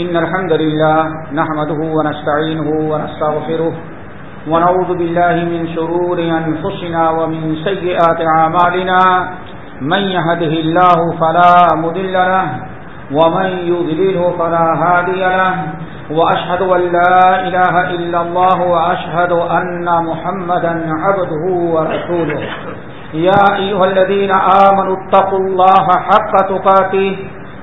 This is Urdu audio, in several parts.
إن الحمد لله نحمده ونستعينه ونستغفره ونعوذ بالله من شرور أنفسنا ومن سيئات عمالنا من يهده الله فلا مدل له ومن يذلله فلا هادي له وأشهد أن لا إله إلا الله وأشهد أن محمدا عبده ورسوله يا أيها الذين آمنوا اتقوا الله حق تقاته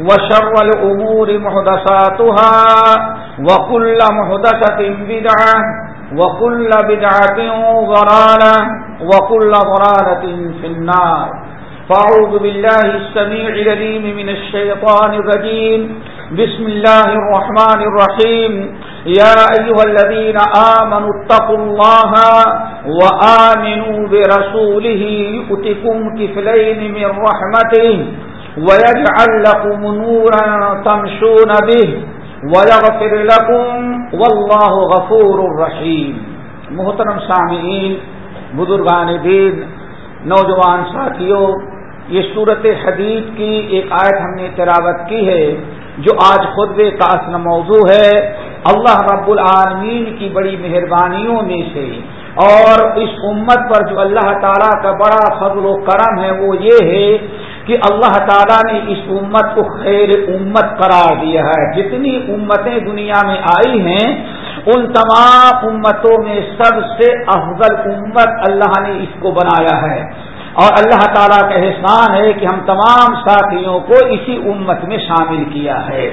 وشر الأمور محدثاتها وكل محدثة بدعة وكل بدعة ضرالة وكل ضرالة في النار. فأعوذ بالله السميع لليم من الشيطان الرجيم. بسم الله الرحمن الرحيم. يا أيها الذين آمنوا اتقوا الله وآمنوا برسوله يؤتكم كفلين من رحمته ويجعل لكم نورا تمشون به ويغفر لكم والله غفور رحيم. محترم سامعین، بزرگان دین، نوجوان ساتھیوں، یہ صورت حدیث کی ایک آیت ہم نے تلاوت کی ہے، جو آج خطبے کا اصل موضوع ہے۔ اللہ رب العالمین کی بڑی مہربانیوں میں سے۔ اور اس امت پر جو اللہ تعالیٰ کا بڑا فضل و کرم ہے، وہ یہ ہے کہ اللہ تعالیٰ نے اس امت کو خیر امت قرار دیا ہے۔ جتنی امتیں دنیا میں آئی ہیں، ان تمام امتوں میں سب سے افضل امت اللہ نے اس کو بنایا ہے۔ اور اللہ تعالیٰ کا احسان ہے کہ ہم تمام ساتھیوں کو اسی امت میں شامل کیا ہے۔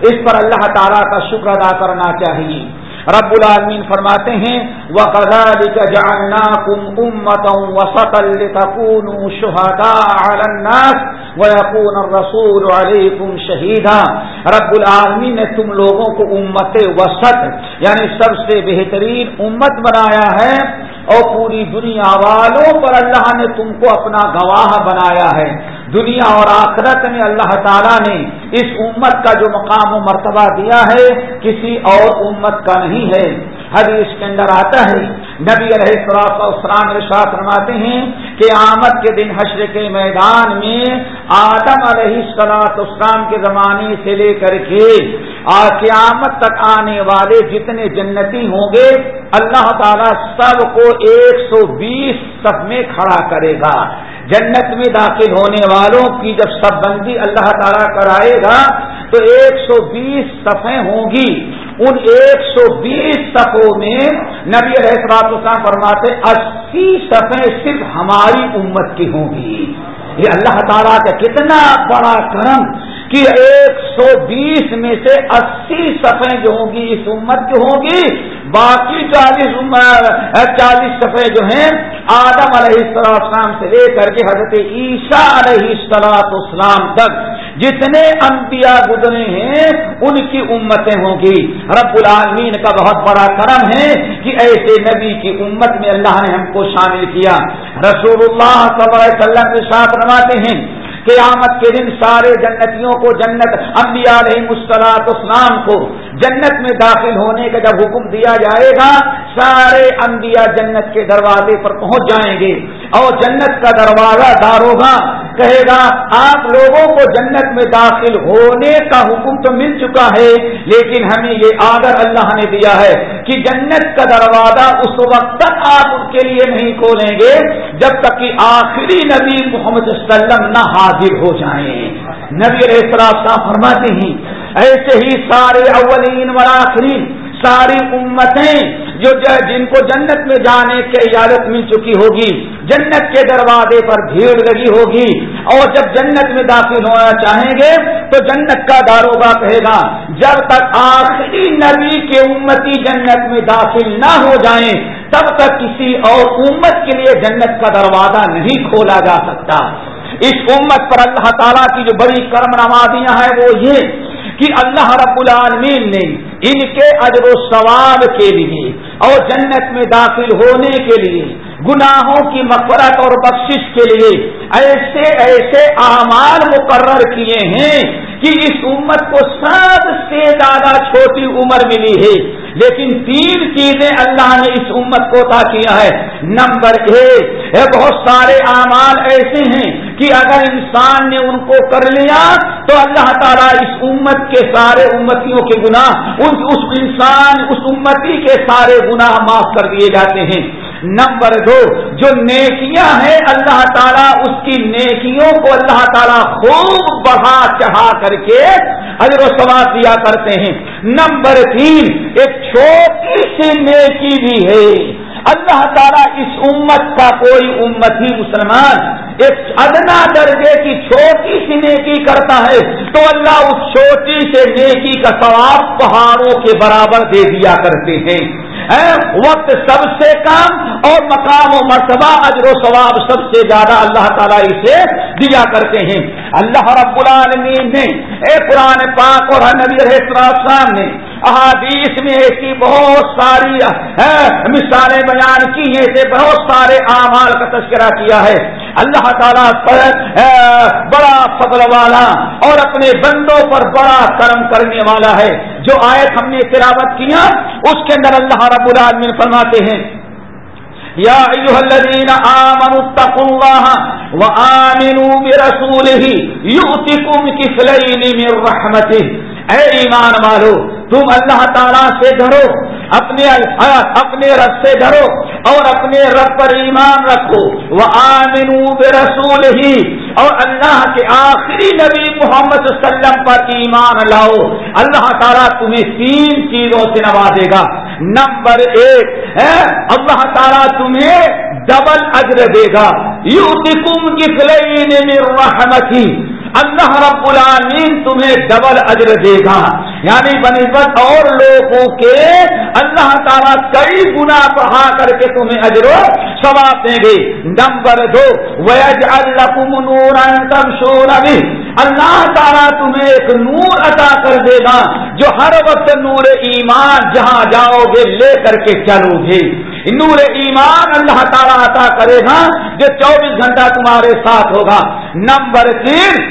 اس پر اللہ تعالیٰ کا شکر ادا کرنا چاہیے۔ رب العالمین فرماتے ہیں وَقَذَلِكَ جَعَلْنَاكُمْ أُمَّةً وَسَطًا لِتَكُونُوا شُهَدَاءَ عَلَى النَّاسِ وَيَكُونَ الرَّسُولُ عَلَيْكُمْ شَهِيدًا۔ رب العالمین نے تم لوگوں کو امت وسط یعنی سب سے بہترین امت بنایا ہے۔ اور پوری دنیا والوں پر اللہ نے تم کو اپنا گواہ بنایا ہے۔ دنیا اور آخرت میں اللہ تعالیٰ نے اس امت کا جو مقام و مرتبہ دیا ہے، کسی اور امت کا نہیں ہے۔ حدیث کے اندر آتا ہے، نبی علیہ السلام اسلام ارشاد فرماتے ہیں کہ آمد کے دن حشر کے میدان میں آدم علیہ السلاط اسلام کے زمانے سے لے کر کے قیامت تک آنے والے جتنے جنتی ہوں گے، اللہ تعالیٰ سب کو ایک سو بیس سب میں کھڑا کرے گا۔ جنت میں داخل ہونے والوں کی جب سب بندی اللہ تعالیٰ کرائے گا، تو ایک سو بیس صفیں ہوں گی۔ ان ایک سو بیس صفوں میں نبی علیہ السلاط اسلام فرماتے اسی صفیں صرف ہماری امت کی ہوں گی۔ یہ اللہ تعالیٰ کا کتنا بڑا کرم کہ ایک سو بیس میں سے اسی صفحے جو ہوں گی اس امت کی ہوں گی۔ باقی چالیس چالیس صفحے جو ہیں، آدم علیہ السلام سے لے کر کے حضرت عیسیٰ علیہ السلاط اسلام تک جتنے انبیاء گزرے ہیں، ان کی امتیں ہوں گی۔ رب العالمین کا بہت بڑا کرم ہے کہ ایسے نبی کی امت میں اللہ نے ہم کو شامل کیا۔ رسول اللہ صلی اللہ علیہ وسلم کے ساتھ رواتے ہیں قیامت کے دن سارے جنتیوں کو جنت انبیاء علیہ مسکرات اسلام کو جنت میں داخل ہونے کا جب حکم دیا جائے گا، سارے انبیاء جنت کے دروازے پر پہنچ جائیں گے۔ اور جنت کا دروازہ داروگا کہے گا، آپ لوگوں کو جنت میں داخل ہونے کا حکم تو مل چکا ہے، لیکن ہمیں یہ آدر اللہ نے دیا ہے کہ جنت کا دروازہ اس وقت تک آپ ان کے لیے نہیں کھولیں گے، جب تک کہ آخری نبی محمد صلی اللہ علیہ وسلم نہ حاضر ہو جائیں۔ نبی علیہ السلام فرماتے ہیں ایسے ہی سارے اولین والآخرین ساری امتیں جو جن کو جنت میں جانے کی اجازت مل چکی ہوگی، جنت کے دروازے پر بھیڑ لگی ہوگی۔ اور جب جنت میں داخل ہونا چاہیں گے، تو جنت کا داروگا کہے گا، جب تک آخری نبی کے امتی جنت میں داخل نہ ہو جائیں، تب تک کسی اور امت کے لیے جنت کا دروازہ نہیں کھولا جا سکتا۔ اس امت پر اللہ تعالیٰ کی جو بڑی کرم نوازیاں ہیں، وہ یہ کہ اللہ رب العالمین نے ان کے اجر و ثواب کے لیے اور جنت میں داخل ہونے کے لیے گناہوں کی مفرت اور بخشش کے لیے ایسے ایسے اعمال مقرر کیے ہیں کہ اس امت کو سب سے زیادہ چھوٹی عمر ملی ہے۔ لیکن تین چیزیں اللہ نے اس امت کو عطا کیا ہے۔ نمبر ایک بہت سارے اعمال ایسے ہیں کہ اگر انسان نے ان کو کر لیا تو اللہ تعالیٰ اس امت کے سارے امتیوں کے گناہ اس انسان، اس امتی کے سارے گناہ معاف کر دیے جاتے ہیں۔ نمبر دو، جو نیکیاں ہیں، اللہ تعالیٰ اس کی نیکیوں کو اللہ تعالیٰ خوب بڑھا چڑھا کر کے حضر و سواد دیا کرتے ہیں۔ نمبر تین، ایک چھوٹی سی نیکی بھی ہے۔ اللہ تعالیٰ اس امت کا کوئی امتی مسلمان ایک ادنا درجے کی چھوٹی سی نیکی کرتا ہے تو اللہ اس چھوٹی سے نیکی کا ثواب پہاڑوں کے برابر دے دیا کرتے ہیں۔ وقت سب سے کم اور مقام و مرتبہ، اجر و ثواب سب سے زیادہ اللہ تعالیٰ اسے دیا کرتے ہیں۔ اللہ رب العالمین نے، اے قرآن پاک اور نبی السلام نے احادیث میں ایسی بہت ساری مثالیں بیان کی ہیں ایسے بہت سارے اعمال کا تذکرہ کیا ہے۔ اللہ تعالیٰ پر بڑا فضل والا اور اپنے بندوں پر بڑا کرم کرنے والا ہے۔ جو آیت ہم نے تلاوت کیا اس کے اندر اللہ رب العالمین فرماتے ہیں، یا ایوہ الذین آمنوا اتقوا اللہ وآمنوا برسولہ یؤتکم کفلین من رحمتہ اے ایمان والو، تم اللہ تعالیٰ سے ڈرو اپنے اپنے رب سے ڈرو اور اپنے رب پر ایمان رکھو۔ وہ آمین رسول ہی اور اللہ کے آخری نبی محمد صلی اللہ علیہ وسلم پر ایمان لاؤ۔ اللہ تعالیٰ تمہیں تین چیزوں سے نوازے گا۔ نمبر ایک اللہ تعالیٰ تمہیں ڈبل اجر دے گا۔ یو تم کی رحمتی اللہ رب العالمین تمہیں ڈبل اجر دے گا۔ یعنی بنسبت اور لوگوں کے اللہ تعالیٰ کئی گنا پڑھا کر کے تمہیں اجر و ثواب دیں گے۔ نمبر دو ویج اللہ نور ابھی اللہ تعالیٰ تمہیں ایک نور عطا کر دے گا جو ہر وقت نور ایمان جہاں جاؤ گے، لے کر کے چلو گے۔ نور ایمان اللہ تعالیٰ عطا کرے گا جو چوبیس گھنٹہ تمہارے ساتھ ہوگا۔ نمبر تین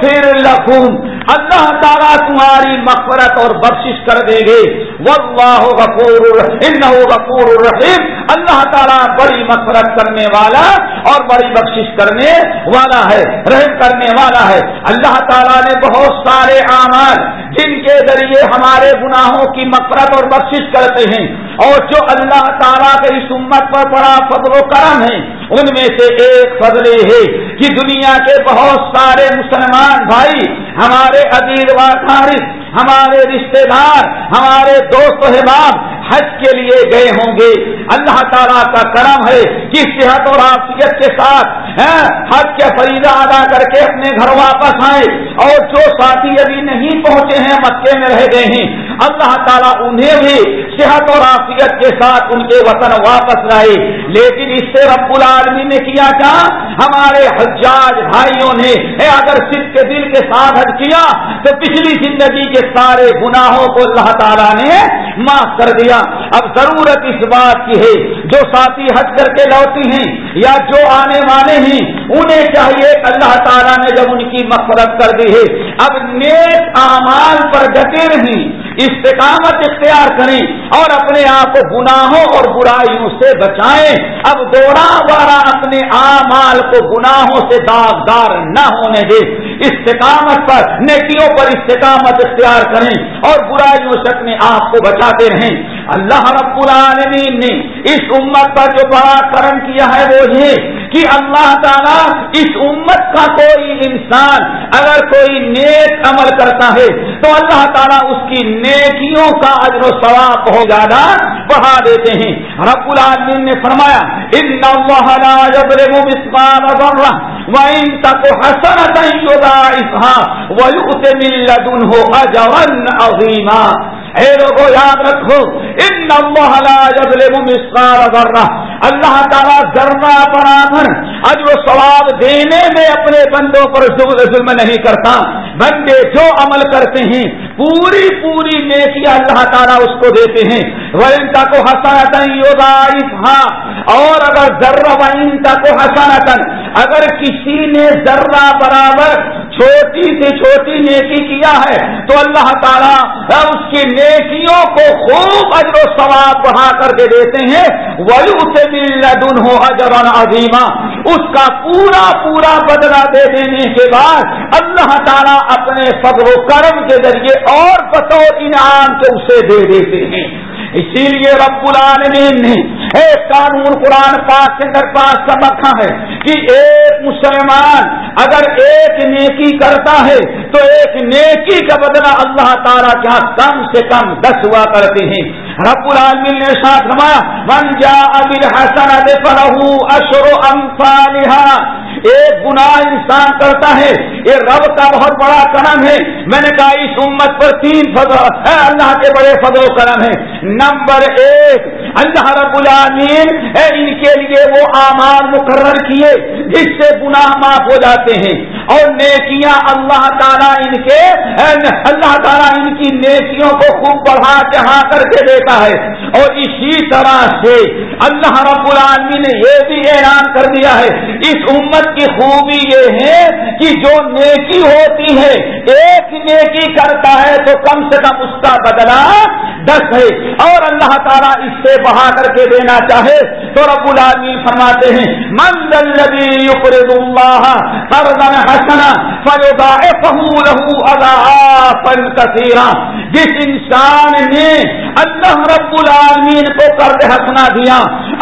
پھر لکھوم اللہ تعالیٰ تمہاری مغفرت اور بخشش کر دیں گے۔ واللہ غفور غفور الرحیم اللہ تعالیٰ بڑی مغفرت کرنے والا اور بڑی بخشش کرنے والا ہے، رحم کرنے والا ہے۔ اللہ تعالیٰ نے بہت سارے اعمال جن کے ذریعے ہمارے گناہوں کی مغفرت اور بخشش کرتے ہیں۔ اور جو اللہ تعالیٰ کے اس امت پر بڑا فضل و کرم ہے، ان میں سے ایک فضل ہے کہ دنیا کے بہت سارے مسلمان بھائی، ہمارے عزیز و ہمارے رشتہ دار، ہمارے دوست احباب حج کے لیے گئے ہوں گے۔ اللہ تعالیٰ کا کرم ہے کہ صحت اور آفیت کے ساتھ ہاں، حج کے فریضہ ادا کر کے اپنے گھر واپس آئے۔ اور جو ساتھی ابھی نہیں پہنچے ہیں، مکے میں رہ گئے ہیں، اللہ تعالیٰ انہیں بھی صحت اور آفیت کے ساتھ ان کے وطن واپس لائے۔ لیکن اس سے رب العالمی نے کیا کیا ہمارے حجاج بھائیوں نے اگر صرف کے دل کے ساتھ حج کیا، تو پچھلی زندگی کے سارے گناہوں کو اللہ تعالیٰ نے معاف کر دیا۔ اب ضرورت اس بات کی ہے، جو ساتھی حج کر کے لوٹی ہیں یا جو آنے والے ہیں، انہیں چاہیے اللہ تعالیٰ نے جب ان کی مفرت کر دی ہے۔ اب نیک اعمال پر ڈٹے رہیں، استقامت اختیار کریں اور اپنے آپ کو گناہوں اور برائیوں سے بچائیں۔ اب دوڑا بارہ اپنے اعمال کو گناہوں سے داغدار نہ ہونے دے۔ استقامت پر، نیکیوں پر استقامت اختیار کریں اور برائیوں سے اپنے آپ کو بچاتے رہیں۔ اللہ رب العالمین نے اس امت پر جو بڑا کرم کیا ہے وہ یہ کہ اللہ تعالیٰ اس امت کا کوئی انسان اگر کوئی نیک عمل کرتا ہے تو اللہ تعالیٰ اس کی نیکیوں کا اجر و ثواب بہت زیادہ بڑھا دیتے ہیں۔ رب العالمین نے فرمایا، ان تک حسن ہو اجون عظیما۔ اے لوگوں یاد رکھو، ان ذرہ اللہ تعالیٰ ذرہ برابر اج وہ ثواب دینے میں اپنے بندوں پر ظلم نہیں کرتا۔ بندے جو عمل کرتے ہیں پوری پوری نیکیاں اللہ تعالیٰ اس کو دیتے ہیں۔ ونتا کو حسنتا ہاں اور اگر ذرہ ونتا کو حسنتن اگر کسی نے ذرہ برابر چھوٹی سے چھوٹی نیکی کیا ہے، تو اللہ تعالیٰ اس کی نیکیوں کو خوب اجر و ثواب بڑھا کر کے دیتے ہیں۔ وہی اسے دن ہو اجران عظیمہ اس کا پورا پورا بدلہ دے دینے کے بعد اللہ تعالیٰ اپنے فضل و کرم کے ذریعے اور بطور انعام کے اسے دے دیتے ہیں۔ اسی لیے رب العالمین نے ایک قانون قرآن پاک کے اندر پاس کر رکھا ہے کہ ایک مسلمان اگر ایک نیکی کرتا ہے تو ایک نیکی کا بدلہ اللہ تعالیٰ کے ہاں کم سے کم دس ہوا کرتے ہیں۔ رب العالمین نے ساتھ نمایا من جا ابل حسن اشر امفالحا ایک گناہ انسان کرتا ہے یہ رب کا بہت بڑا کرم ہے۔ میں نے کہا، اس امت پر تین فضل اللہ کے بڑے فضل و کرم ہے نمبر ایک، اللہ رب العالمین ان کے لیے وہ اعمال مقرر کیے جس سے گناہ معاف ہو جاتے ہیں۔ اور نیکیاں اللہ تعالیٰ ان کے اللہ تعالیٰ ان کی نیکیوں کو خوب بڑھا چڑھا کر کے دیتا ہے اور اسی طرح سے اللہ رب العالمین نے یہ بھی اعلان کر دیا ہے، اس امت کی خوبی یہ ہے کہ جو نیکی ہوتی ہے، ایک نیکی کرتا ہے تو کم سے کم اس کا بدلا دس ہے۔ اور اللہ تعالیٰ اس سے بہا کر کے دینا چاہے تو رب العالمین فرماتے ہیں من الذي يقرض الله قرضا حسنا فيضاعفه له اضعافا كثيرا جس انسان نے اللہ رب العالمین کو قرض حسنا دیا،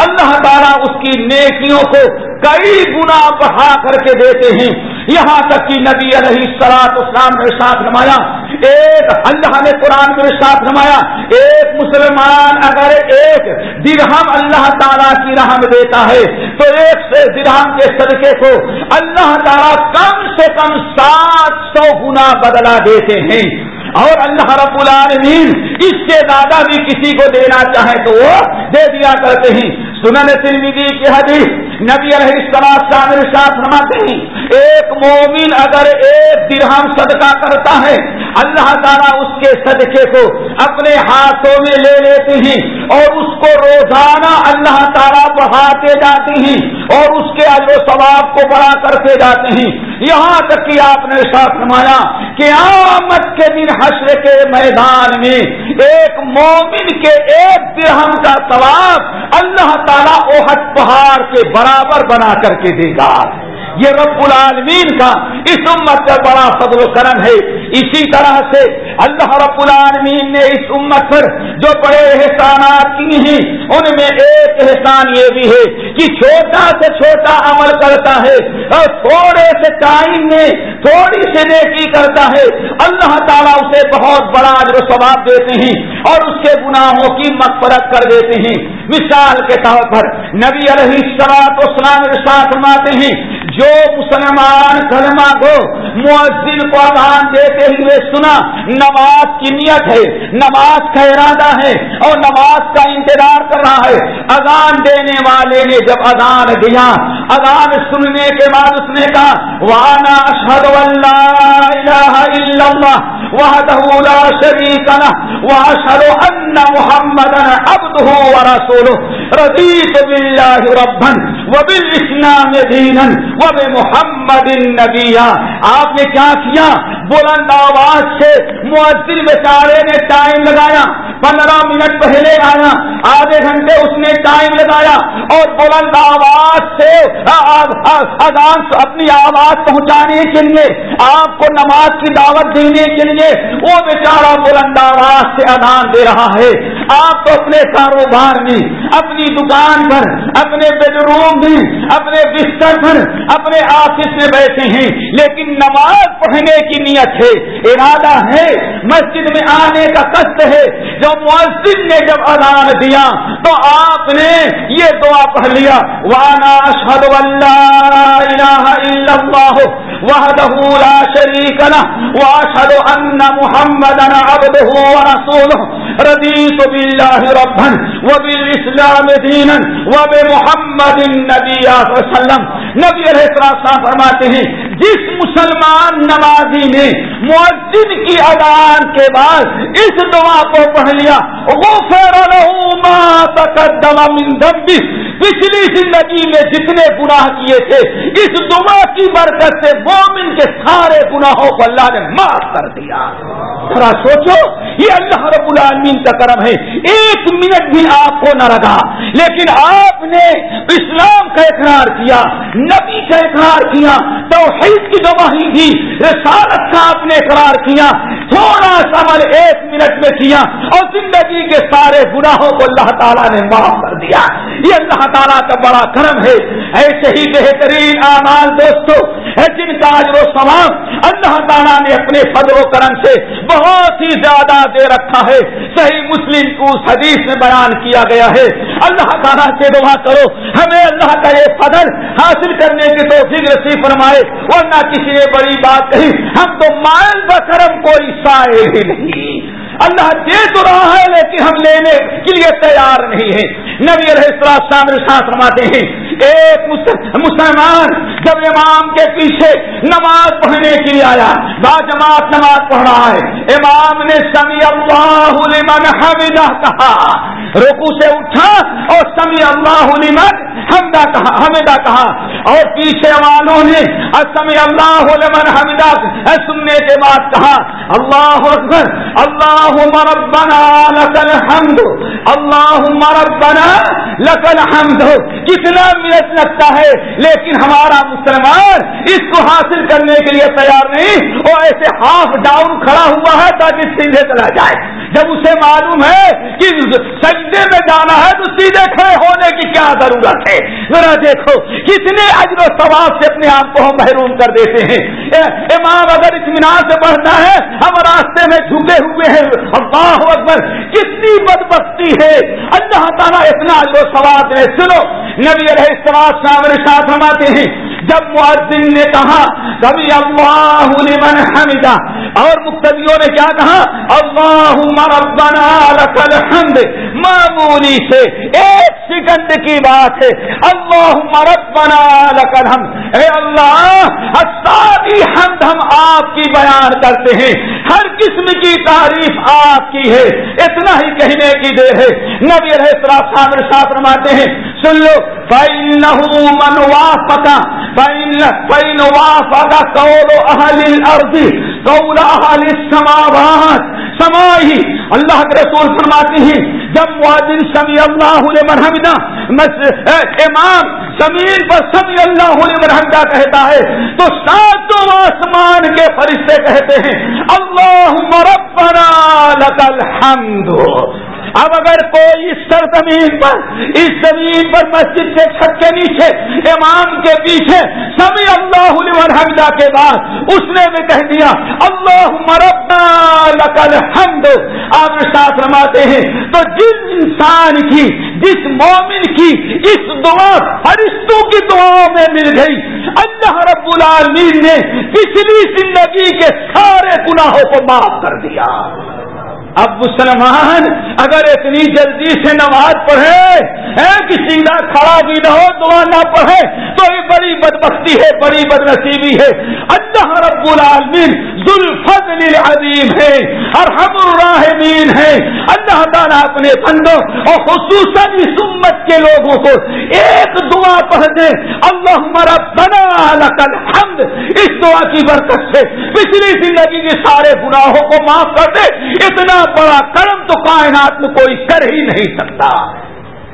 اللہ تعالیٰ اس کی نیکیوں کو کئی گنا بڑھا کر کے دیتے ہیں۔ یہاں تک کہ نبی علیہ سلاد اسلام نے ساتھ نمایا ایک اللہ نے قرآن میں ساتھ نمایا ایک مسلمان اگر ایک درہم اللہ تعالیٰ کی راہ میں دیتا ہے، تو ایک سے درہم کے صدقے کو اللہ تعالیٰ کم سے کم سات سو گنا بدلا دیتے ہیں۔ اور اللہ رب العالمین اس سے زیادہ بھی کسی کو دینا چاہے تو وہ دے دیا کرتے ہیں۔ سنن ترمیدی کی حدیث نبی علیہ السلام شامل ساتھ فرماتے ہیں، ایک مومن اگر ایک درہم صدقہ کرتا ہے، اللہ تعالیٰ اس کے صدقے کو اپنے ہاتھوں میں لے لیتے ہیں اور اس کو روزانہ اللہ تعالیٰ بڑھاتے جاتے ہیں اور اس کے و ثواب کو بڑا کرتے جاتے ہیں۔ یہاں تک کہ آپ نے ساتھ نمایا کہ آمد کے دن حشر کے میدان میں ایک مومن کے ایک درہم کا ثواب اللہ تعالیٰ اوہد پہاڑ کے برابر بنا کر کے دے گا۔ یہ رب العالمین کا اس امت کا بڑا فضل و کرم ہے۔ اسی طرح سے اللہ رب العالمین نے اس امت پر جو بڑے احسانات کی ہیں، ان میں ایک احسان یہ بھی ہے کہ چھوٹا سے چھوٹا عمل کرتا ہے اور تھوڑے سے ٹائم میں تھوڑی سی نیکی کرتا ہے۔ اللہ تعالیٰ اسے بہت بڑا جو ثواب دیتے ہیں اور اس کے گناہوں کی مغفرت کر دیتے ہیں۔ مثال کے طور پر نبی علیہ السلام اسلام ساتھ فرماتے ہیں جو مسلمان کلمہ کو مؤذن کو اذان دیتے ہوئے سنا، نماز کی نیت ہے، نماز کا ارادہ ہے اور نماز کا انتظار کر رہا ہے۔ اذان دینے والے نے جب اذان دیا، اذان سننے کے بعد اس نے کہا، وانا اشہد اللہ وحده لا شريك له، وأشهد أن محمدا عبده ورسوله. رضيت بالله ربا وبالإسلام دينا وبمحمد نبيا. آپ نے کیا کیا؟ بلند آواز سے مؤثر بیچارے نے ٹائم لگایا، پندرہ منٹ پہلے آیا، آدھے گھنٹے اس نے ٹائم لگایا اور بلند آواز سے اذان اپنی آواز پہنچانے کے لیے، آپ کو نماز کی دعوت دینے کے لیے، وہ بیچارہ بلند آواز سے اذان دے رہا ہے۔ آپ تو اپنے کاروبار میں اپنی دکان پر، اپنے بیڈ روم میں اپنے بستر پر، اپنے آفس میں بیٹھے ہیں۔ لیکن نماز پڑھنے کی نیت ہے، ارادہ ہے، مسجد میں آنے کا کشت ہے۔ جب مسجد نے جب اذان دیا تو آپ نے یہ دعا پڑھ لیا وانا اشہد اللہ اللہ وحدہ لا شریک لہ واشہد ان محمدا عبدہ ورسولہ رضیت باللہ ربا وبالاسلام دینا وبمحمد النبی صلی اللہ علیہ وسلم. نبی علیہ السلام فرماتے ہیں، جس مسلمان نمازی نے معذن کی ادان کے بعد اس دعا کو پڑھ لیا، غفر له ما تقدم من ذنبه پچھلی زندگی میں جتنے گناہ کیے تھے، اس دعا کی برکت سے مومن کے سارے گناہوں کو اللہ نے معاف کر دیا۔ ذرا سوچو، یہ اللہ رب العالمین کا کرم ہے۔ ایک منٹ بھی آپ کو نہ لگا، لیکن آپ نے اسلام کا اقرار کیا، نبی کا اقرار کیا تو کی گواہی دی، رسالت کا آپ نے اقرار کیا، تھوڑا سا عمل ایک منٹ میں کیا، اور زندگی کے سارے گناہوں کو اللہ تعالیٰ نے معاف کر دیا۔ یہ اللہ تعالیٰ کا بڑا کرم ہے۔ ایسے ہی بہترین اعمال دوستوں جن کا و سواب اللہ تعالیٰ نے اپنے فضل و کرم سے بہت ہی زیادہ دے رکھا ہے۔ صحیح مسلم کو اس حدیث میں بیان کیا گیا ہے۔ اللہ تعالیٰ سے دعا کرو، ہمیں اللہ کا یہ فضل حاصل کرنے کی تو فکر فرمائے، ورنہ کسی نے بڑی بات کہی، ہم تو مائل بکرم کوئی سائے ہی نہیں۔ اللہ دے تو رہا ہے لیکن ہم لینے کے لیے تیار نہیں ہے نبی علیہ السلام ساتھ فرماتے ہیں ایک مسلمان جب امام کے پیچھے نماز پڑھنے کے لیے آیا با جماعت نماز پڑھ رہا ہے، امام نے سمی اللہ لمن حمدہ کہا۔ رکو سے اٹھا اور سمی اللہ لمن حمدہ کہا حمدہ کہا۔ اور پیچھے والوں نے سمی اللہ لمن حمدہ سننے کے بعد کہا، اللہ اکبر اللہ مربنا لک الحمد اللہ مربنا لک الحمد کتنا منٹ لگتا ہے، لیکن ہمارا مسلمان اس کو حاصل کرنے کے لیے تیار نہیں۔ وہ ایسے ہاف ڈاؤن کھڑا ہوا ہے تاکہ سیدھے چلا جائے۔ جب اسے معلوم ہے کہ سجدے میں جانا ہے تو سیدھے کھڑے ہونے کی کیا ضرورت ہے؟ ذرا دیکھو، کتنے اجر و ثواب سے اپنے آپ کو ہم محروم کر دیتے ہیں۔ امام اگر اطمینان سے بڑھتا ہے، ہم راستے میں جھکے ہوئے ہیں۔ اللہ اکبر، کتنی بدبختی ہے۔ اللہ تعالیٰ اتنا جو سواد ہے، سنو۔ نبی علیہ السلام سامنے ساتھ ہماتے ہیں جب معذن نے کہا کبھی اللہ لمن حمدہ، اور مقتدیوں نے کیا کہا؟ اللہ ربنا لک الحمد، معمولی سے ایک سیکنڈ کی بات ہے۔ اللہ ربنا لک الحمد۔ اے اللہ، ساری حمد ہم آپ کی بیان کرتے ہیں۔ ہر قسم کی تعریف آپ کی ہے۔ اتنا ہی کہنے کی دیر ہے۔ نبی رہے سامنے ساتھ رماتے ہیں، سن لو، فَإِنَّهُ مَنْ وَافَقَ فَإِنَّ وَافَقَ قَوْلُ أَهَلِ الْأَرْضِ قَوْلَ أَهَلِ السَّمَاوَاتِ. سمائی، اللہ کے رسول فرماتے ہیں، جب معذن سمی اللہ علیہ مرحمدہ امام زمین پر سمی اللہ علیہ مرحمدہ کہتا ہے، تو ساتوں آسمان کے فرشتے کہتے ہیں اللہ ربنا لک الحمد. اب اگر کوئی اس سرزمین پر، اس زمین پر مسجد کے چھت کے نیچے، امام کے پیچھے سبھی اللہ حمدہ کے بعد اس نے بھی کہہ دیا اللہ مربنا لکل حمد آپ ساتھ رماتے ہیں، تو جس انسان کی، جس مومن کی، اس دعا، فرشتوں کی دعاؤں میں مل گئی۔ اللہ رب العالمین نے پچھلی زندگی کے سارے گناہوں کو معاف کر دیا۔ اب مسلمان اگر اتنی جلدی سے نماز پڑھے کہ سیدھا کھڑا بھی نہ ہو، دعا نہ پڑھے، تو یہ بڑی بدبختی ہے، بڑی بد نصیبی ہے۔ اللہ رب العالمین ذوالفضل العظیم ہے اور ہم الراحمین ہے۔ اللہ تعالیٰ اپنے بندوں اور خصوصاً اس امت کے لوگوں کو ایک دعا پڑھ دے اللہ ہمارا بنا الحمد۔ اس دعا کی برکت سے پچھلی زندگی کے سارے گناہوں کو معاف کر دے۔ اتنا بڑا کرم تو کائنات میں کوئی کر ہی نہیں سکتا۔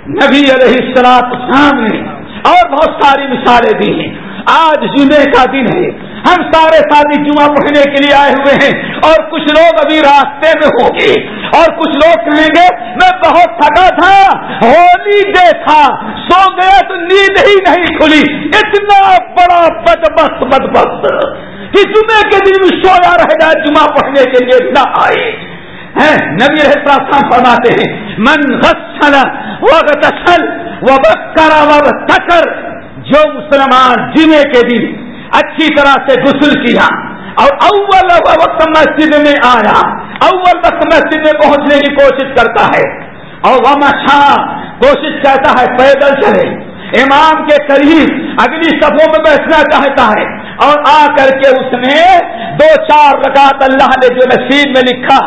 نبی علیہ السلام سامنے اور بہت ساری مثالیں دی ہیں۔ آج جمعے کا دن ہے۔ ہم سارے شادی جمعہ پڑھنے کے لیے آئے ہوئے ہیں اور کچھ لوگ ابھی راستے میں ہوں گے۔ اور کچھ لوگ کہیں گے، میں بہت تھکا تھا، ہولی ڈے تھا سو گیا تو نیند ہی نہیں کھلی۔ اتنا بڑا بدبخت بدبخت۔ کہ جمعے کے دن بھی سویا رہ جائے جمعہ پڑھنے کے لیے نہ آئے۔ نبی رہتا فرماتے ہیں، من غسل وغتسل وبکر وبتکر جو مسلمان جمعے کے دن اچھی طرح سے غسل کیا اور اول وقت مسجد میں آیا، اول وقت مسجد میں پہنچنے کی کوشش کرتا ہے اور وہ مچھا کوشش کرتا ہے پیدل چلے۔ امام کے قریب اگلی صفوں میں بیٹھنا چاہتا ہے اور آ کر کے اس نے دو چار رکعت اللہ نے جو نصیب میں لکھا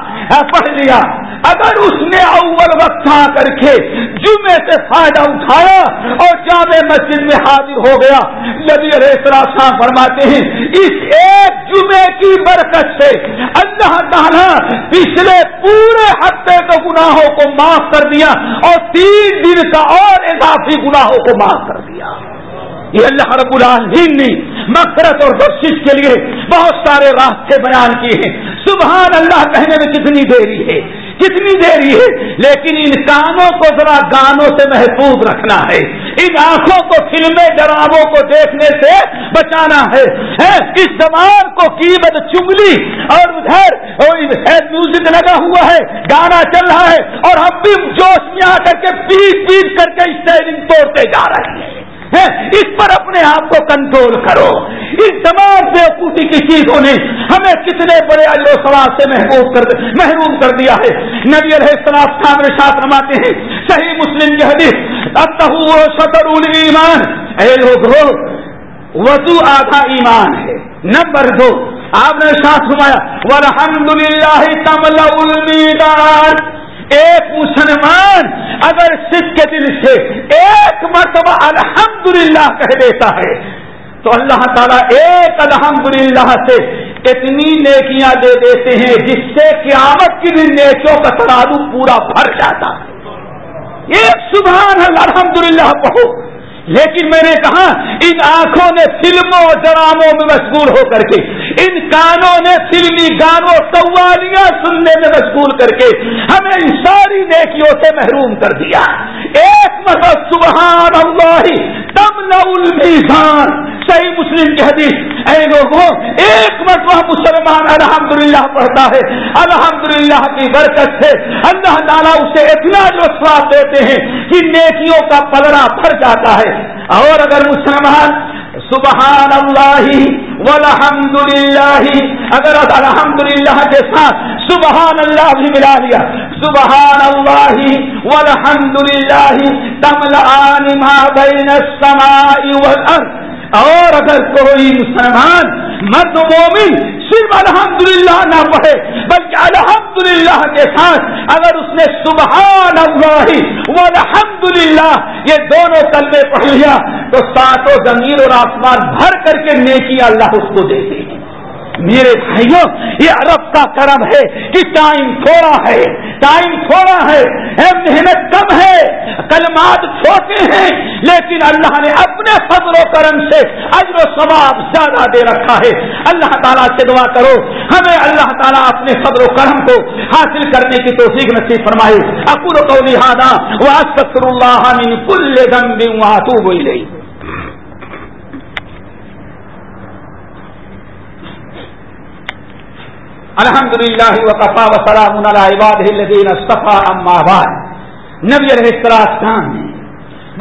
پڑھ لیا۔ اگر اس نے اول وقت آ کر کے جمعے سے فائدہ اٹھایا اور جامع مسجد میں حاضر ہو گیا، نبی علیہ شاہ فرماتے ہیں، اس ایک جمعے کی برکت سے اللہ تعالیٰ پچھلے پورے ہفتے کے گناہوں کو معاف کر دیا اور تین دن کا اور اضافی گناہوں کو معاف کر دیا۔ یہ اللہ رب العالمین نے مغفرت اور بخشش کے لیے بہت سارے راستے بیان کیے ہیں۔ سبحان اللہ کہنے میں کتنی دیری ہے، کتنی دیری ہے، لیکن ان کانوں کو ذرا گانوں سے محفوظ رکھنا ہے۔ ان آنکھوں کو فلمیں، ڈراموں کو دیکھنے سے بچانا ہے اس زبان کو قیمت چگلی اور ادھر میوزک لگا ہوا ہے، گانا چل رہا ہے اور ہم بھی جوش میں آ کر کے پیٹ پیٹ کر کے اسٹیئرنگ توڑتے جا رہے ہیں۔ اس پر اپنے آپ کو کنٹرول کرو۔ اس تمام بےقوفی کی چیزوں نے ہمیں کتنے بڑے اجر و سے محبوب کر محروم کر دیا ہے۔ نبی علیہ السلام سامنے ساتھ رماتے ہیں، صحیح مسلم کی حدیث اب شطر ایمان اے لوگ ہو وضو آدھا ایمان ہے، نمبر دو۔ آپ نے ساتھ سمایا الحمد للہ تمل ایک مسلمان اگر سکھ کے دل سے ایک مرتبہ الحمدللہ کہہ دیتا ہے، تو اللہ تعالیٰ ایک الحمدللہ سے اتنی نیکیاں دے دیتے ہیں جس سے قیامت کی بھی نیکیوں کا ترادو پورا بھر جاتا ہے۔ ایک سبحان الحمدللہ بہت لیکن میں نے کہا، ان آنکھوں نے فلموں اور ڈراموں میں مشغول ہو کر کے ان کانوں نے فلمی گانوں سوالیاں سننے میں مشغول کر کے ہمیں ان ساری نیکیوں سے محروم کر دیا۔ ایک مطلب سبحان اللہ تم المیزان۔ صحیح مسلم کی حدیث۔ اے لوگوں، ایک مرتبہ مسلمان الحمدللہ پڑھتا ہے۔ الحمدللہ کی برکت سے اللہ تعالیٰ اسے اتنا جو سواب دیتے ہیں کہ نیکیوں کا پلڑا بھر جاتا ہے۔ اور اگر مسلمان سبحان اللہ والحمد للہ اگر الحمد للہ کے ساتھ سبحان اللہ بھی ملا لیا سبحان اللہ والحمد للہ تمل ما بین السماء والارض۔ اور اگر کوئی مسلمان، مرد مومن صرف الحمدللہ نہ پڑھے، بلکہ الحمدللہ کے ساتھ اگر اس نے سبحان اللہ وہ الحمد للہ یہ دونوں کلمے پڑھ لیا، تو ساتوں زمین اور آسمان بھر کر کے نیکی اللہ اس کو دیتے ہیں۔ میرے بھائیوں، یہ عرب کا کرم ہے کہ ٹائم تھوڑا ہے ٹائم تھوڑا ہے محنت کم ہے، کلمات چھوٹے ہیں، لیکن اللہ نے اپنے فضل و کرم سے اجر و ثواب زیادہ دے رکھا ہے۔ اللہ تعالیٰ سے دعا کرو، ہمیں اللہ تعالیٰ اپنے فضل و کرم کو حاصل کرنے کی توفیق نصیب فرمائے۔ اکور کو لہٰذا وہ اللہ کل دم بھی وہاں تو گئی الحمد للہ وقفا وسلام الدین صفا اماباد نبی السلام نے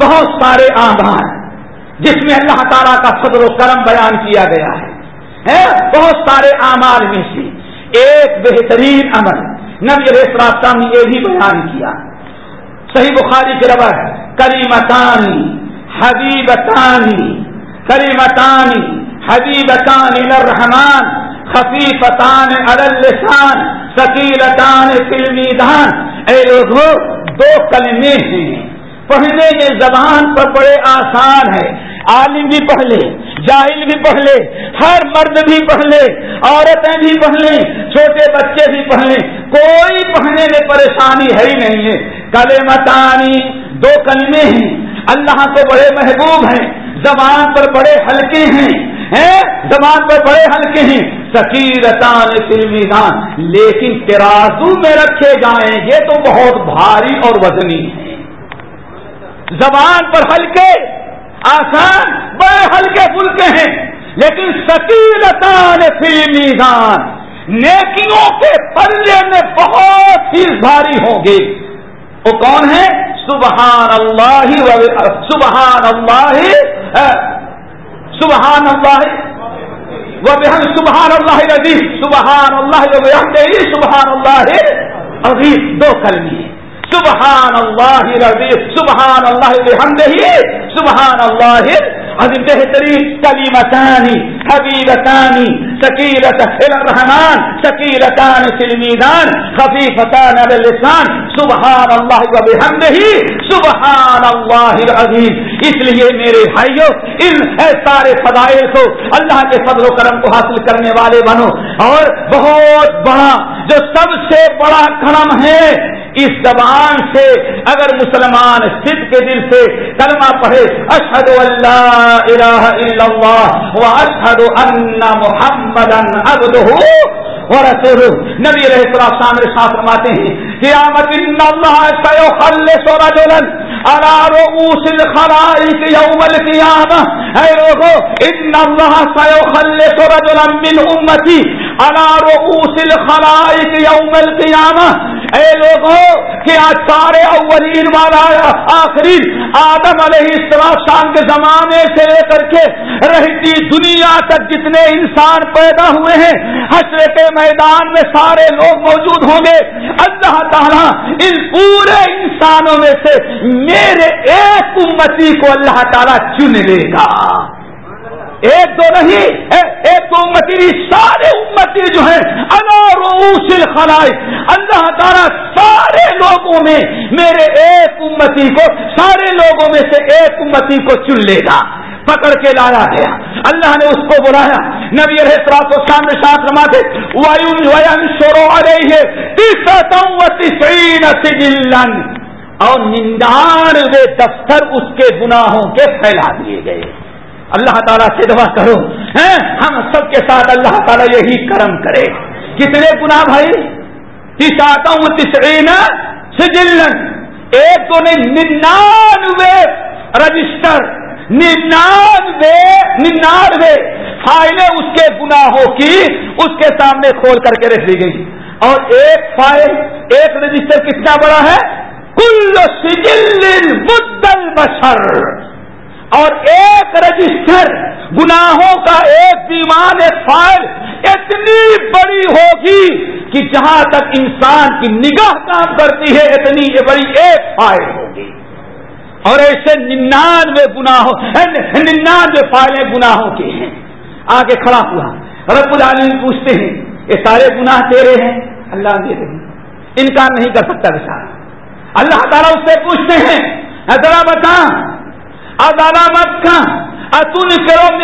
بہت سارے آباد جس میں اللہ تعالیٰ کا صدر و کرم بیان کیا گیا ہے بہت سارے اعمال میں سے ایک بہترین عمل نبی علیہ السلام نے یہ بھی بیان کیا۔ صحیح بخاری کے ربر کریمتانی حبیبتانی کریمتانی حبیبتانی الرحمان خفیفتان اللسان سکیلتان فلمی دان اے لوگوں دو کلمے ہیں۔ پڑھنے میں زبان پر بڑے آسان ہے عالم بھی پڑھ لے جاہل بھی پڑھ لے ہر مرد بھی پڑھ لے عورتیں بھی پڑھ لیں چھوٹے بچے بھی پڑھ لیں کوئی پڑھنے میں پریشانی ہے ہی نہیں ہے۔ کلے متانی دو کلمے ہیں۔ اللہ کو بڑے محبوب ہیں۔ زبان پر بڑے ہلکے ہیں۔ زبان پر بڑے ہلکے ہیں۔ سکیرتان فلمیدان لیکن ترازو میں رکھے جائیں گے تو بہت بھاری اور وزنی ہے۔ زبان پر ہلکے، آسان، بڑے ہلکے پھلکے ہیں، لیکن سکیرتان فلمیدان نیکیوں کے پلے میں بہت ہی بھاری ہوں گے۔ وہ کون ہے سبحان اللہ سبحان اللہ سبحان اللہ وہ بہن سبحان اللہ عظیم سبحان اللہ سبحان اللہ عظیم دو کلمی سبحان اللہ عظیم سبحان اللہ بحمدہ. سبحان اللہ عظیم بہترین کلیمتانی حبیبتانی سکیرت الرحمان سکیرتان سلمیدان خفیفتان اللسان سبحان اللہ و بحمدہ سبحان اللہ العظیم۔ اس لیے میرے بھائیوں ان سارے فضائل کو اللہ کے فضل و کرم کو حاصل کرنے والے بنو۔ اور بہت بڑا، جو سب سے بڑا کرم ہے، اس زبان سے اگر مسلمان سدھ کے دل سے کلمہ پڑھے اشد اللہ الہ الا اللہ و اشد ان محمد ورسوله نبی علیہ السلام سامنے ساتھ فرماتے ہیں، قیامت ان اللہ سیخلص رجلا على رؤوس الخلائق يوم القيامة اے لوگو، ان اللہ سیخلص رجلا من امتی على رؤوس الخلائق يوم القيامة اے لوگوں کہ آج سارے اولین والا آخری آدم علیہ السلام شام کے زمانے سے لے کر کے رہتی دنیا تک جتنے انسان پیدا ہوئے ہیں حسرت میدان میں سارے لوگ موجود ہوں گے۔ اللہ تعالیٰ ان پورے انسانوں میں سے میرے ایک امتی کو اللہ تعالیٰ چن لے گا۔ ایک دو نہیں ایک دو امتی سارے امتی جو ہیں خلائی اللہ تعالیٰ سارے لوگوں میں میرے ایک امتی کو، سارے لوگوں میں سے ایک امتی کو چن لے گا، پکڑ کے لایا گیا۔ اللہ نے اس کو بلایا۔ نبی رہے کو سامنے ساتھ رماتے شورو آ ہے اور ننانوے دفتر اس کے گناہوں کے پھیلا دیے گئے۔ اللہ تعالیٰ سے دعا کرو۔ ہم سب کے ساتھ اللہ تعالیٰ یہی کرم کرے۔ کتنے گنا بھائی؟ تیساتا ہوں تسرین سجلن۔ ایک تو نے ننانوے رجسٹر، ننانوے ننانوے فائلیں اس کے گناہوں کی اس کے سامنے کھول کر کے رکھ دی گئی اور ایک فائل، ایک رجسٹر کتنا بڑا ہے؟ کل سجل مدل بشر۔ اور ایک رجسٹر گناہوں کا ایک دیوان ایک فائل اتنی بڑی ہوگی کہ جہاں تک انسان کی نگاہ کام کرتی ہے، اتنی بڑی ایک فائل ہوگی۔ اور ایسے ننانوے گناہوں، ننانوے فائلیں گناہوں کے ہیں۔ آگے کھڑا ہوا۔ رب العالمین پوچھتے ہیں، یہ سارے گناہ تیرے ہیں؟ اللہ دے رہے انکار نہیں کر سکتا بسا اللہ تعالیٰ اس سے پوچھتے ہیں ذرا بتا عدالت کا اتن کرو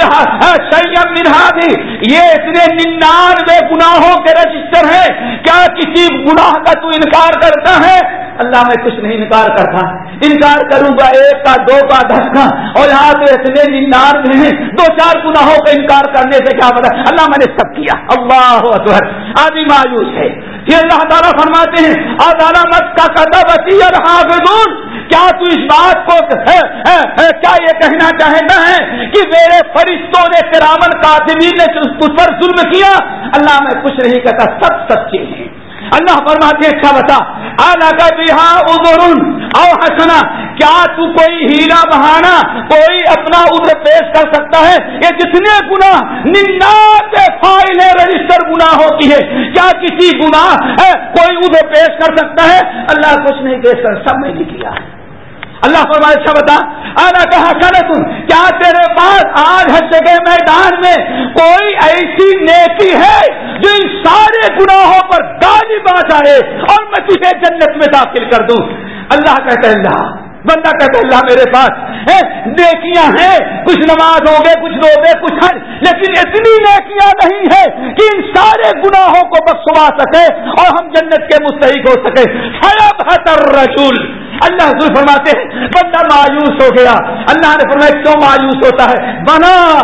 سیم منہا ہاں، دی۔ یہ اتنے ننانوے گناہوں کے رجسٹر ہیں۔ کیا کسی گناہ کا تو انکار کرتا ہے؟ اللہ میں کچھ نہیں انکار کرتا۔ انکار کروں گا ایک کا دو کا دس کا۔ اور یہاں پہ اتنے ننانوے ہیں۔ دو چار گناہوں کا انکار کرنے سے کیا پتا اللہ میں نے سب کیا۔ اللہ اکبر۔ آدمی مایوس ہے۔ یہ اللہ تعالیٰ فرماتے ہیں، عدالت کا قدم وسیع حافظون کیا تو اس بات کو کیا یہ کہنا چاہتا ہے کہ میرے فرشتوں نے کرامن کاتبین نے اس پر ظلم کیا؟ اللہ میں کچھ نہیں کہتا، سب سچے ہیں۔ اللہ فرماتے ہیں اچھا بتا۔ آنا کا بہا ادرون او حسنا کیا تو کوئی ہیرا بہانا کوئی اپنا ادھر پیش کر سکتا ہے؟ یہ جتنے گنا کے فائل ہے رجسٹر گنا ہوتی ہے۔ کیا کسی گنا کوئی ادھر پیش کر سکتا ہے؟ اللہ کچھ نہیں پیش کر، سب میں نے کیا ہے۔ اللہ فرمائے اچھا بتا۔ آنا کہا کرے تم کیا تیرے پاس آج ہسے کے میدان میں کوئی ایسی نیکی ہے جو ان سارے گناہوں پر گالی آ جائے اور میں تجھے جنت میں داخل کر دوں؟ اللہ کہتے اللہ۔ بندہ کہتے اللہ میرے پاس نیکیاں ہیں۔ کچھ نماز ہو گئے، کچھ رو گئے کچھ حج، لیکن اتنی نیکیاں نہیں ہے کہ ان سارے گناہوں کو بخشوا سکے اور ہم جنت کے مستحق ہو سکے۔ بہتر رسول اللہ حضور فرماتے ہیں، بندہ مایوس ہو گیا۔ اللہ نے فرمایا، کیوں مایوس ہوتا ہے؟ بنا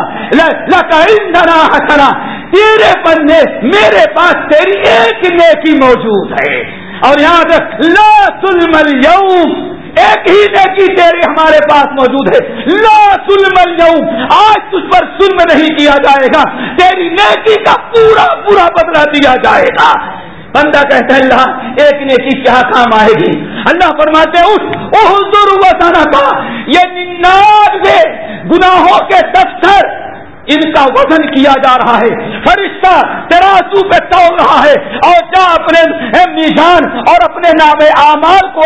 حسنا۔ تیرے بندے میرے پاس تیری ایک نیکی موجود ہے۔ اور یہاں لا ظلم اليوم۔ ایک ہی نیکی تیری ہمارے پاس موجود ہے۔ لا ظلم اليوم۔ آج تجھ پر ظلم نہیں کیا جائے گا۔ تیری نیکی کا پورا پورا بدلہ دیا جائے گا۔ بندہ کہتا ہے، اللہ، ایک نیکی کیا ہاں کام آئے گی۔ اللہ فرماتے ہیں کا یہ ننانوے گناہوں کے دفتر ان کا وزن کیا جا رہا ہے۔ فرشتہ تراسو پہ توڑ رہا ہے۔ اور جا اپنے میزان اور اپنے نام اعمال کو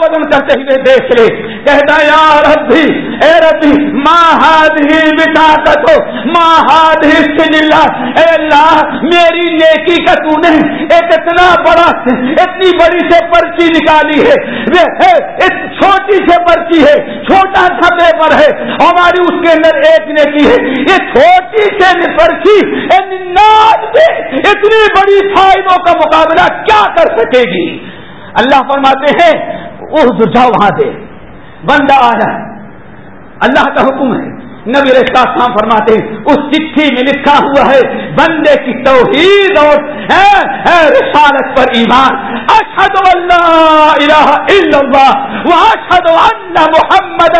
وزن کرتے ہوئے دیکھ لے۔ کہتا یا ربی، اے ربی ماہاد ہی بتا کتو ماہاد ہی اے اللہ، میری نیکی کا تو نے ایک اتنا بڑا، اتنی بڑی سے پرچی نکالی ہے۔ چھوٹی سے پرچی ہے، چھوٹا سا پیپر ہے، ہماری اس کے اندر ایک نے کی ہے۔ یہ چھوٹی سے پرچی یعنی اتنی بڑی فائدوں کا مقابلہ کیا کر سکے گی؟ اللہ فرماتے ہیں وہ جاؤ وہاں دے بندہ آ جائے۔ اللہ کا حکم ہے۔ نبی رشتہ شام فرماتے ہیں، اس چٹھی میں لکھا ہوا ہے، بندے کی توحید اور رسالت پر ایمان۔ اشد اللہ الہ الا اللہ وہ اشد اللہ محمد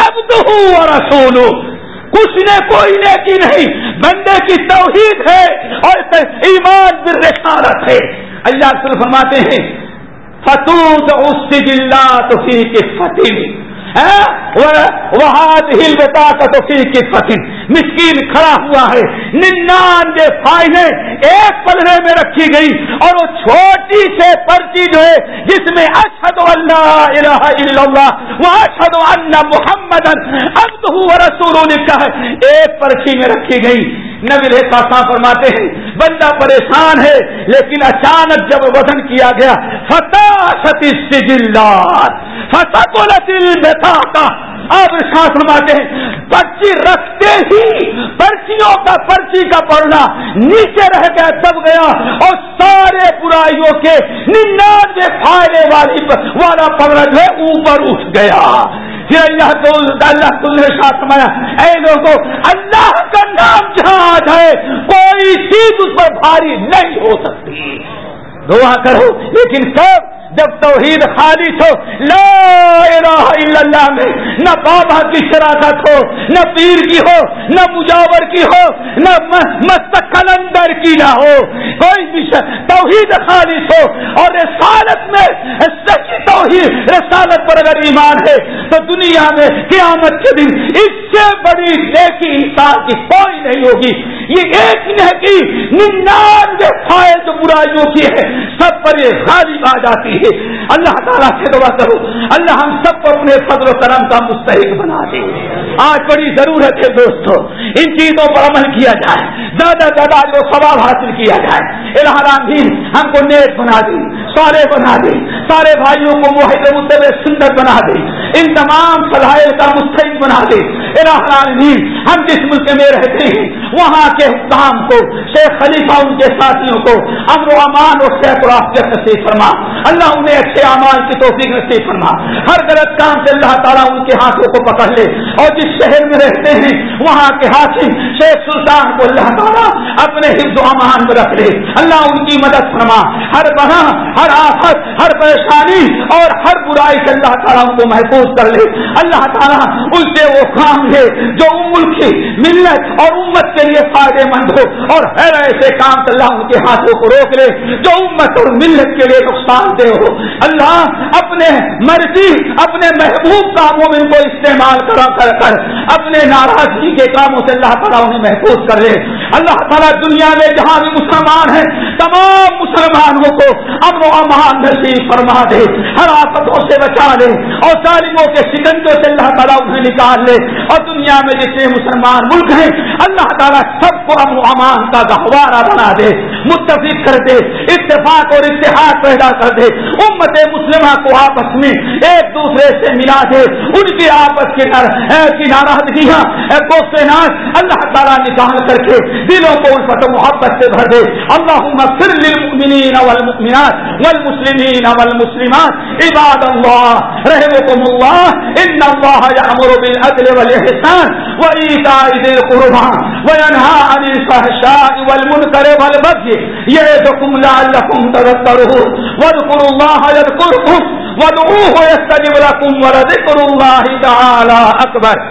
ابد رسول کچھ نے کوئی نیکی نہیں، بندے کی توحید ہے اور ایمان بر رسالت ہے۔ اللہ فرماتے ہیں فتوت اس تو فتح ہل بتا کی فصل مسکین کھڑا ہوا ہے۔ ننانوے فائلیں ایک پلڑے میں رکھی گئی۔ اور وہ چھوٹی سے پرچی جو ہے، جس میں اشد اللہ الہ الا اللہ وہ اشد اللہ محمد اب رسول لکھا ہے۔ ایک پرچی میں رکھی گئی۔ نبی رہتا فرماتے ہیں بندہ پریشان ہے، لیکن اچانک جب وزن کیا گیا فتح ستی فتح کو کا آپ ساتھ فرماتے ہیں، پرچی رکھتے ہی پرچیوں کا پرچی کا پڑھنا نیچے رہ گیا، دب گیا، اور سارے برائیوں کے ننانوے فائدے والی والا پگڑا جو ہے، اوپر اٹھ گیا۔ پھر اللہ تو اللہ تم نے ساتھ مایا اے لوگوں اللہ کا نام جہاں ہے۔ کوئی چیز اس پر بھاری نہیں ہو سکتی۔ دعا کرو، لیکن سب جب توحید خالص ہو لا الہ الا اللہ میں نہ بابا کی شراکت ہو، نہ پیر کی ہو، نہ مجاور کی ہو، نہ مستقلندر کی نہ ہو۔ کوئی بھی توحید خالص ہو اور رسالت میں سچی توحید، رسالت پر اگر ایمان ہے تو دنیا میں قیامت کے دن اس سے بڑی نیکی انسان کی کوئی نہیں ہوگی۔ یہ ایک نیکی ننانوے فائل جو برائیوں کی ہے۔ سب پر یہ غالب آ جاتی ہے۔ اللہ تعالیٰ سے دعا کرو۔ اللہ ہم سب کو اپنے فضل و کرم کا مستحق بنا دے۔ آج بڑی ضرورت ہے دوستو، ان چیزوں پر عمل کیا جائے۔ زیادہ زیادہ جو سوال حاصل کیا جائے۔ الحرام بھی ہم کو نیک بنا دی سارے بنا دی سارے بھائیوں کو محل سندر بنا دی ان تمام فضائل کا مستحق بنا دے۔ الحرام ہم جس ملک میں رہتے ہیں، وہاں کے حکام کو، شیخ خلیفہ ان کے ساتھیوں کو امن و امان اور شیخ نصیب فرما۔ اللہ انہیں اچھے امان کی توفیق نصیب فرما۔ ہر غلط کام سے اللہ تعالیٰ ان کے ہاتھوں کو پکڑ لے۔ اور جس شہر میں رہتے ہیں، وہاں کے حاکم شیخ سلطان کو اللہ تعالیٰ اپنے حفظ و امان میں رکھ لے۔ اللہ ان کی مدد فرما۔ ہر بنا ہر آفت، ہر پریشانی اور ہر برائی سے اللہ تعالیٰ ان کو محفوظ کر لے۔ اللہ تعالیٰ ان سے وہ کام لے جو ملک کی ملت اور امت کے لیے فائدے مند ہو اور ہر ایسے کام اللہ ان کے ہاتھوں کو روک لے جو امت اور ملت کے لیے نقصان دہ ہو۔ اللہ اپنے مرضی، اپنے محبوب کاموں میں ان کو استعمال کرا کر کر اپنے ناراضگی کے کاموں سے اللہ تعالیٰ انہیں محفوظ کر لے۔ اللہ تعالیٰ دنیا میں جہاں بھی مسلمان ہیں، تمام مسلمانوں کو امن و امان نصیب فرما دے، ہر آفتوں سے بچا لے اور ظالموں کے سکنجوں سے اللہ تعالیٰ انہیں نکال لے اور دنیا میں جتنے مسلمان ملک ہیں، اللہ تعالیٰ سب کو امن و امان کا گہوارہ بنا دے، متفق کر دے، اتفاق اور اتحاد پیدا کر دے، امت مسلمہ کو آپس میں ایک دوسرے سے ملا دے، ان کی آپس کی ناراضگیاں اللہ تعالیٰ نکال کر کے دلوں کو الفت محبت سے بھر دے۔ اللہ پھر للمؤمنین والمؤمنات والمسلمین والمسلمات۔ عباد اللہ رحمكم اللہ۔ ان اللہ یعمر بالعدل والاحسان وإيتاء ذي القربى وينهى عن الفحشاء والمنكر والبغي يعظكم لعلكم تذكرون واذكروا الله يذكركم وادعوه يستجب لكم ولذكر الله تعالى أكبر